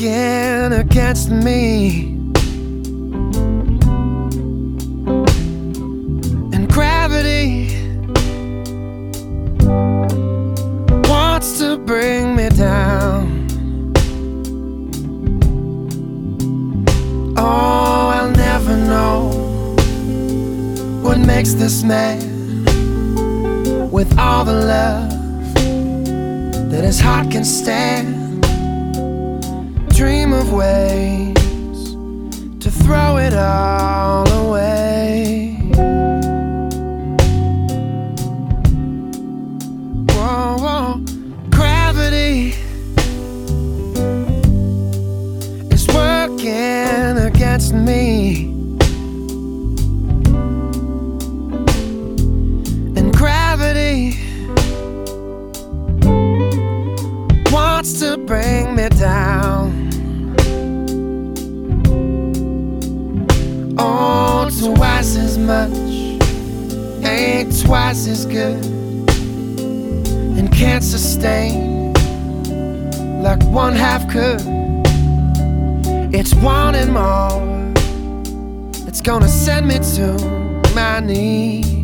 against me. And gravity wants to bring me down. Oh, I'll never know what makes this man with all the love that his heart can stand. Of ways to throw it all away. Whoa, whoa. Gravity is working against me. Ain't twice as good, and can't sustain like one half could. It's wanting more. It's gonna send me to my knees.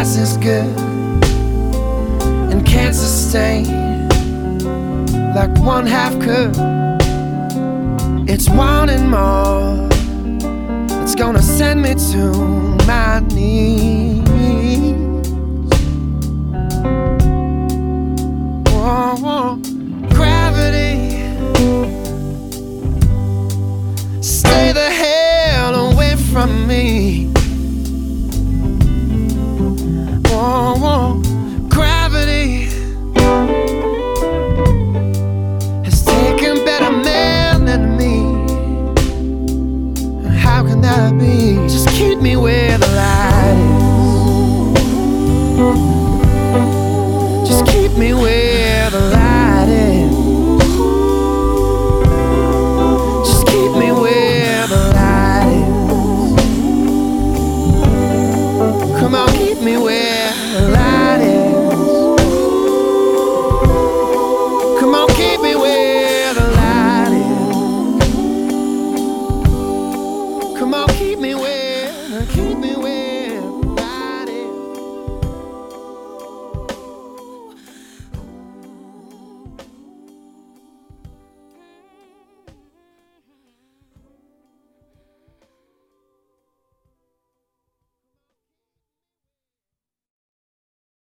Twice as good, and can't sustain like one half could. It's wanting more. It's gonna send me to my knees. Whoa, whoa. Gravity. Stay the hell away from me. Just keep me where the light is. Just keep me where the light is. Come on, keep me where the light is. Come on, keep me where the light is. Come on, keep me where, keep me where.